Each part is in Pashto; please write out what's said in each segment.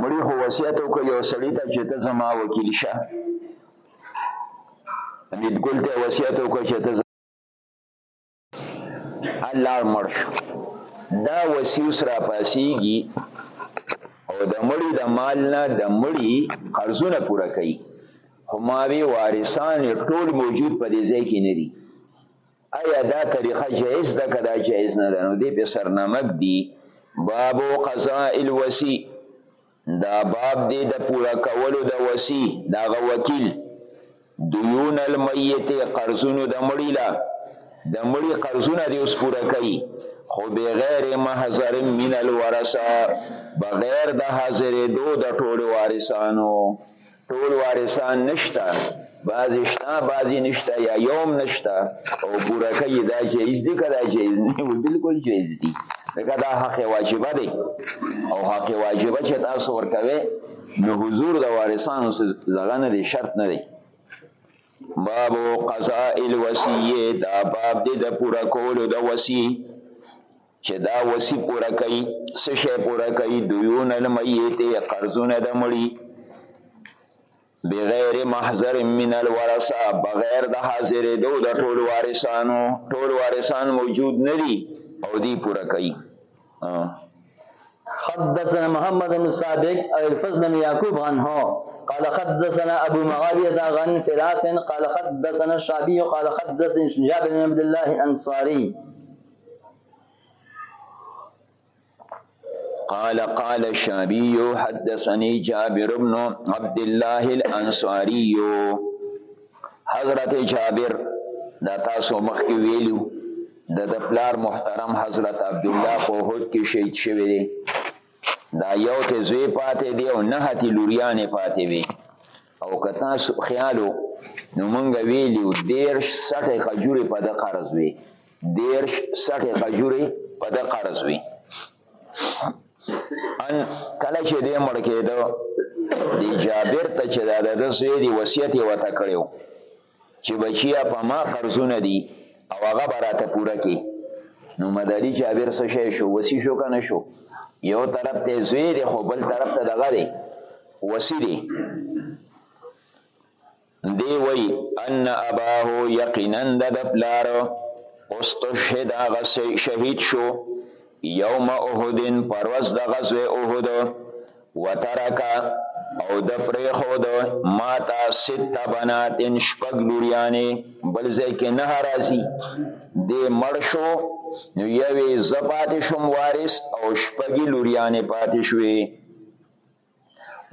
مړي خو وصیت وکړ یو سړي ته چې ته زما وکیل شه حمید ګل ته وصیت وکړ چې ته الله مړ شو دا وصیو سره پاسیږي او د مړي د مال نه د مړي قرضونه پوره کوي خو ماوی وارثان ټول موجود په دې ځای کې نه دي ایا دا طریقه جائز ده که دا جائز نه ده نو دې په سرنامک دي باب قضاء الوسی دا باب دی د پوره کولو د وسی دا غ وکیل دیون المیت قرضونو د مړی لا د مړی قرضونه دی اوس پوره کوي خو بغیر محضر من الورثه بغیر د حاضرې دو د ټولو وارثانو ټول وارثان نشته بعضی شته بعضی نشته یا یوم نشته او پورا کوي دا جایز دي کدا جایز نه وي بالکل جایز دي دا دا حق واجبه دي او حق واجبه چې تاسو ورکوي نو حضور د وارثانو زغه نه دي شرط نه دي باب قضاء الوصیه دا باب دې د پورا کولو د وصیه چې دا وسی پوره کوي څه شی پوره کوي دیون المیت قرضونه د مړي بغیر محضر من الورثه بغیر د حاضر دو د ټول وارثانو ټول وارثان موجود ندي او دی پوره کوي حدثنا محمد بن صادق او الفضل بن يعقوب عنه قال حدثنا ابو معاويه عن فراس قال حدثنا الشعبي قال حدثني شجاع بن عبد الله الانصاري قال قال الشعبي حدثني جابر بن عبد الله الانصاري حضرت جابر دا تاسو مخکې ویلو د د پلار محترم حضرت عبد الله په هوت کې شهید شوی دی دا یو ته زوی پاتې دی او نه هتی لوریانې پاتې وي او که تاسو خیال وو نو مونږ ویلي وو دېرش سټې کجورې په ده قرض وي دېرش سټې کجورې په ده قرض وي ان کله چې دی مړ کېده د جابر ته چې دا د ده زوی دی وصیت یې ورته کړی چې بچیا په ما قرضونه دي او هغه به راته پوره کړي نو مداري جابر څه شی شو وسی شو که نه شو یو طرف ته زوی دی خو بل طرف ته دغه دی وسی دی دی وی ان اباه یقینا د پلار استشهد هغه شهید شو یوم احدن پروز د غزوه احد وترک او د پرېښود ما ته ست بنات شپږ لوریانې بل ځای کې نه راځي دې مړ شو نو یوې زه پاتې شوم وارث او شپږې لوریانې پاتې شوې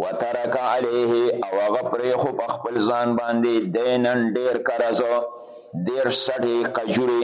وترک علیه او هغه پرېښو په خپل ځان باندې دینن ډېر قرض دېرش سټې قجورې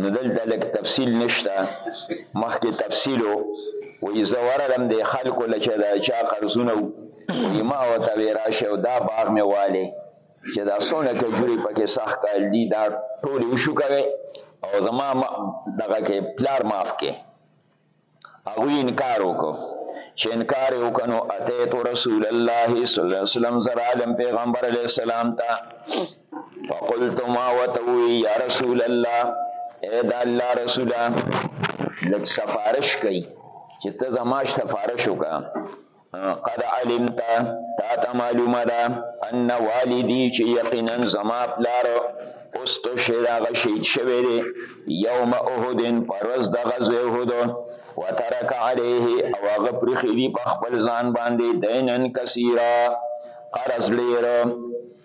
نو دلته لږ تفصیل نشته مخکې تفصیل وي زه ورغلم د خلکو له چې دا چا قرضونه وي ما ورته وې راشه او دا باغ مې والې چې دا څونه کجورې پکې سخت کال دي دا ټولې وشو کوې او زما دغه کې پلار معاف کې هغوی انکار وکړو چې انکار یې وکړو اتیت رسول الله صلی الله علیه وسلم زر عالم پیغمبر علیه السلام ته فقلت ما وتوی یا رسول الله اے دا الله رسوله لږ سفارش کوي چې ته زما سفارش وکړه قد علمت تا ته معلومه ده ان والدی چې یقینا زما پلار استشهد هغه شهید شوی دی یوم احد په ورځ د غزوې احد وترک علیه او هغه پرېښي دي په خپل ځان باندې دینن کثیره قرض ډېر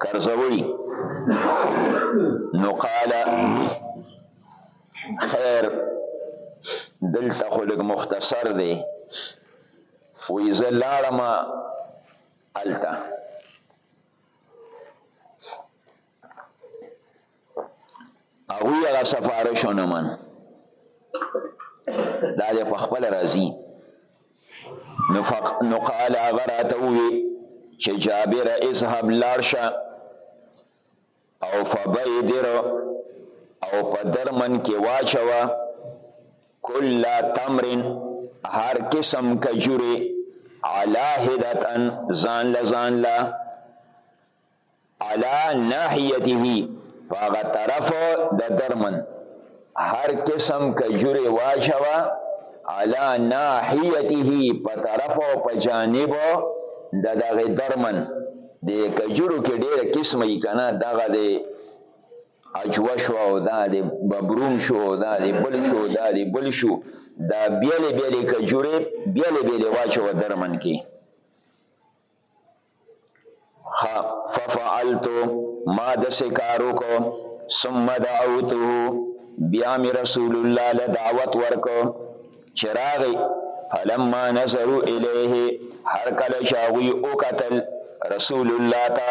کرزوړي نو قال خیر دلته خو لږ مختصر دی وی زه لاړم هلته هغوی هغه سفارش ونه من دا دی په خپل راځي نو فق نو قال هغه راته ووی چې جابر اذهب لاړ شه او فبیدر او په درمن کې واچوه کل تمرن هر قسم کجوري علا هدتن ځان له ځان له علا ناحیته فاغه طرف د درمن هر قسم کجوره واچوا علا ناحیته په طرف او په جانب د دغه درمن د کجورو کې ډېر قسمه یې کنه دغه د اجوا شو او دا د ببرون شو او دا د بل شو دا د بل شو دا بیلې بیلې کجورې بیلې بیلې واچوه درمن کې ها ففعلتو ما دسې کار وکړو ثم دعوته بیا مې رسول الله له دعوت ورکو چې راغی فلما نظرو الیه هر کله چې هغوی وکتل رسول الله ته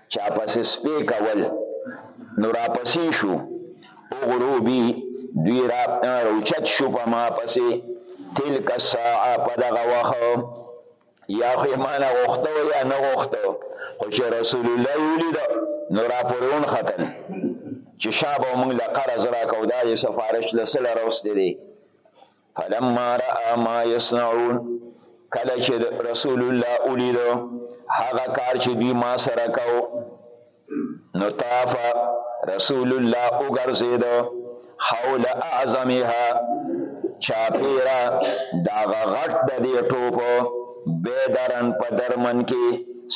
چا پسې سپی کول نو راپسې شو اغروبي دوی را روچت شو په ما پسې تلک الساعه په دغه وخت یا خو ایمان غوښته یا نه غوښته خو چې رسول الله ولید نو را پرون ختل چې شابه موږ له قرض راکو دا یې سفارش له سره راوستې دی فلما را ما یصنعون کله چې رسول الله ولید هغه کار چې دوی ما سره کاو نو طاف رسول الله وګرځید حول اعظمها چاپیرا دا غټ د دې ټوپ به درن په درمن کې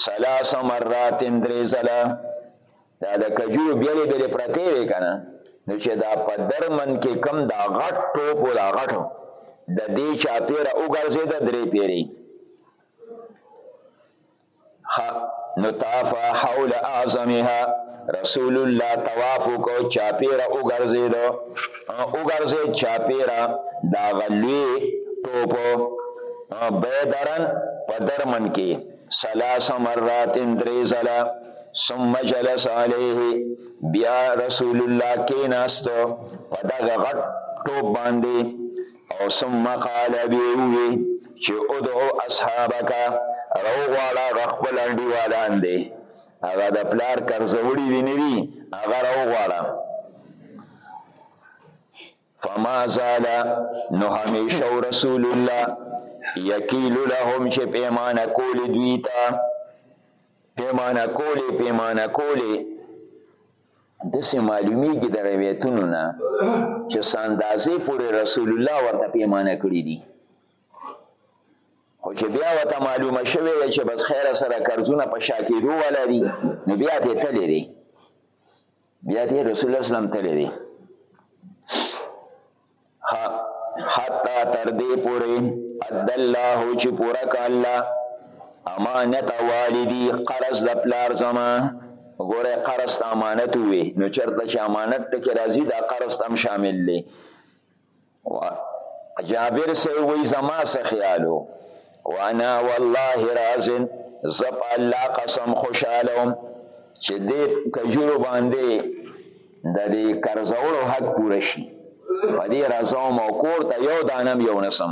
ثلاث مرات درې زله دا د کجورو بیلې بیلې پرتې وې کنه نو چې دا په درمن کې کم دا غټ ټوپ او دا غټ د دې چا پیره وګرځي د درې پیری نو طاف حول اعظمها رسول الله طواف کو چا پیره وګرځي دو وګرځي چا پیره دا غلوی ټوپ بیدرن په درمن کې ثلاث مرات درې ځله ثم جلس عليه بیا رسول الله کې ناستو په دغه غټ ټوب باندې او ثم قال بي وي چې ادعو اصحابک رو غواړه غخپل انډي والان دي هغه د پلار قرض وړي دي نه دي هغه رو غواړه فما زال نو همیشه رسول الله یکیل لهم چې پیمانه کولې دوی ته پیمانه کولې پیمانه کولې دسې معلومیږي د روایتونو نه چې څه اندازې پورې رسول الله ورته پیمانه کړي دي خو چې بیا ورته معلومه شوې ده چې بس خیره سره قرضونه په شا کېدو والا دي نو بیا ترې تللی دی بیا دې رسول الله اسلام تللی دی حتا تر دې پورې اد الله چې پورا ک الله امانت والدی قرض د پلار زما غوره قرض امانت وي نو چرته چې امانت ته کې راځي دا قرض هم شامل دی جابر سے وی زما سه خیالو وانا والله رازن زپ الله قسم خوشالوم چې دې کجورو باندې د دې قرضولو حق پوره شي په دې رازوم او کور ته یو دانم یو نسم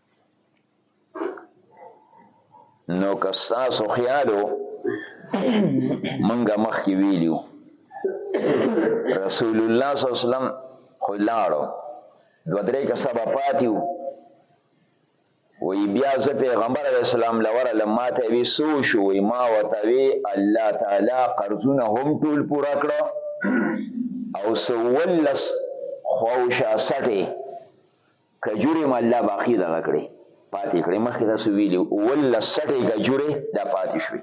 نو که ستاسو خیال و منګه مخکې ویلیو رسول الله صلی الله علیه وسلم خو لاړو دو درې کسه به پاتې وو وی بیا زه پیغمبر علیه السلام لوره لم ماته وی سو شو وی ما ورته وی الله تعالی قرضونه هم ټول پوره کړه او سولس خوشه سټې کجورې مو الله باقي دغه کړې پاتې کړې مخکې تاسو ویلي اوولس سټې کجورې دا پاتې شوې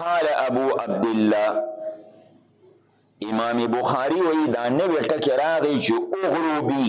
قال ابو عبد الله امام بخاری وی دا نوې ټکی راغی چې اغروبی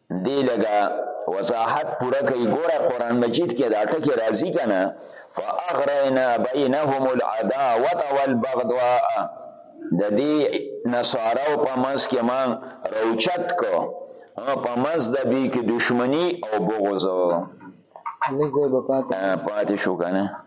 دی لګا وضاحت پوره کوي ګوره قران مجید کې دا ټکی راځي کنه فاغرینا بینهم العداوه والبغضاء د دې نصارو په منځ کې ما روچت کو په منځ د دې کې دشمنی او بغض پاتې شو کنه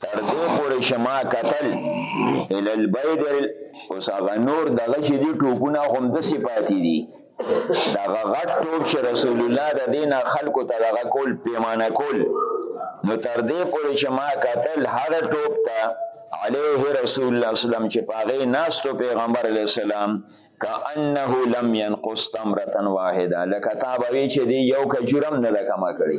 تر دې پورې چې ما کتل الی البیدر اوس هغه نور دغه چې دي ټوپونه همداسې پاتې دي دغه غټ ټوپ چې رسول الله د دې نه خلکو ته دغه کول پیمانه کول نو تر دې پورې چې ما کتل هغه ټوپ ته علیه رسول الله اسلام چې په هغې ناستو پیغمبر علیه السلام کأنه لم ينقص تمرة واحده لکه تا به وی چې دی یو کجورم نه ده کمه کړې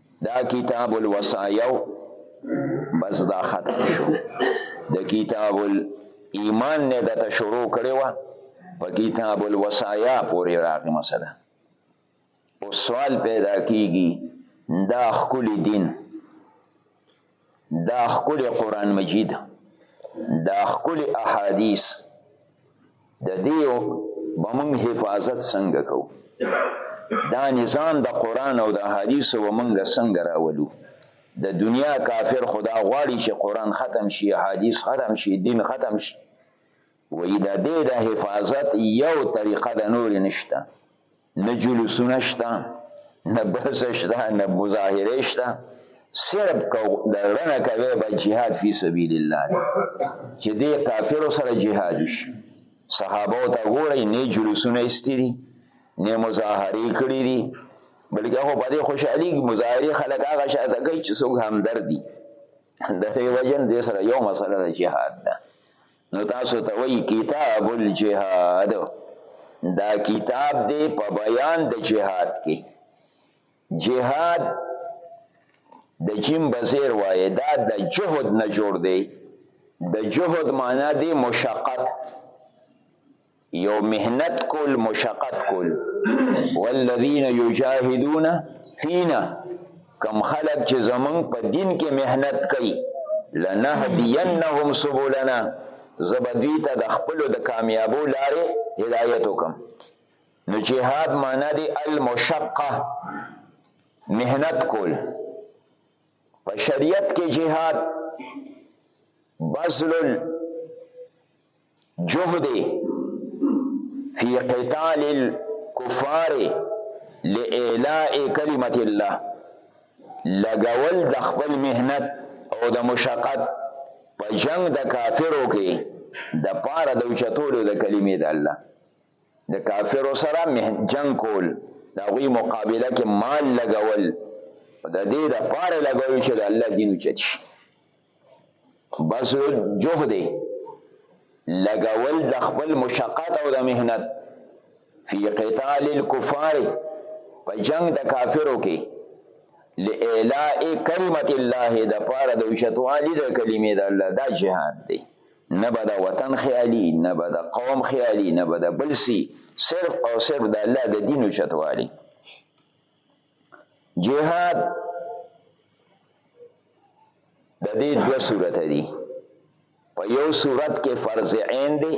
دا کتاب الوصایو بس دا ختم شو د کتاب ایمان نه دته شروع کړي و په کتاب الوصایا پورې راغی مثلا او سوال پیدا کیږي دا خپل دین دا ښکلی قرآن مجید، دا ښکلی احادیث، د دې به موږ حفاظت څنګه کوو؟ دا نظام د قرآن او د احادیثو به موږ څنګه راولو؟ د دنیا کافر خو دا غواړي چې قرآن ختم شي، احادیث ختم شي، دین ختم شي. وایي د دې د حفاظت یو طریقه ده، نورې نشته. نه جلوسونه شته نه بحث شته نه مظاهره شته صرف کو د رڼا کوي به jihad فی سبیل الله چې دې کافر سره jihad وشي صحابه ته ګوري نه جلوسونه استری نه مظاهره کړی دي بلکې هغه په دې خوشحالي مظاهره خلک هغه شاته کوي چې څوک همدردي د دې وجن دې سره یو مسله د jihad ده نو تاسو ته وایي کتاب الجهاد دا کتاب دی په بیان د جهاد کې جهاد د جیم بزیر وایي دا د جهد نه جوړ دی د جهد معنا دی مشقت یو مهنت کول مشقت کول والذین یجاهدون فینا کم خلق چې زمون په دین کې مهنت کوي لنهدینهم سبلنا زبدوی ته د خپل د کامیابو لارې هدایت وکم نو جهاد معنا دی المشقه مهنت کول په شریعت کې جهاد بذل جهد فی قتال الكفار لاعلاء کلمت الله لګول د خپل مهنت او د مشقت په جنگ د کافرو کې د پاره د اوچتولو د کلمې د الله د کافرو سره جنگ کول د هغوی مقابله کې مال لګول د دې د پاره لګول چې د الله دین اوچت شي بذل الجهد لګول د خپل مشقت او د مهنت فی قتال الكفار په جنگ د کافرو کې لإعلاء کلمت الله د پاره د وشتوالي د کلمې د الله دا جهاد دی نه به د وطن خیالي نه به د قوم خیالي نه به د بلسي صرف او صرف د الله د دین وشتوالي جهاد د دې دوه صورت دي په یو صورت کې فرض عین دی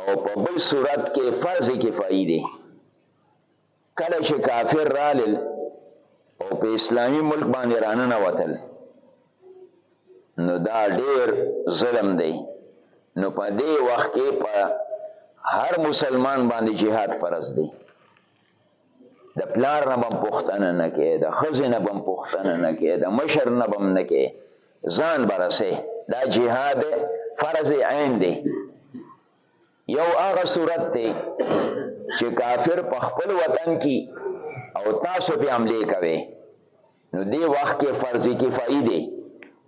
او په بل صورت کې فرض کفایي دی کله چې کافر رالل او په اسلامی ملک باندې راننه وتل نو دا ډیر ظلم دی نو په دې وخت کې په هر مسلمان باندې جهاد فرض دی د پلار نه بم پښتنه نه کې د خزې نه بم پښتنه نه کې د مشر نه بم نه کې ځان برسه دا جهاد فرض عین دی یو هغه صورت دی چې کافر په خپل وطن کې او تاسو په عملي کوي نو دی وخت کې فرض کفایي دی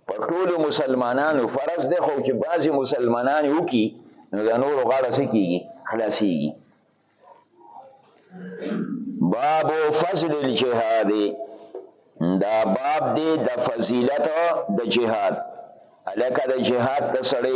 په ټولو مسلمانانو فرض دی خو چې بعضي مسلمانان وکي نو د نورو غاړه سکیږي خلاصيږي باب فضل الجهاد دا باب دی د فضیلت د جهاد الکه د جهاد د سړی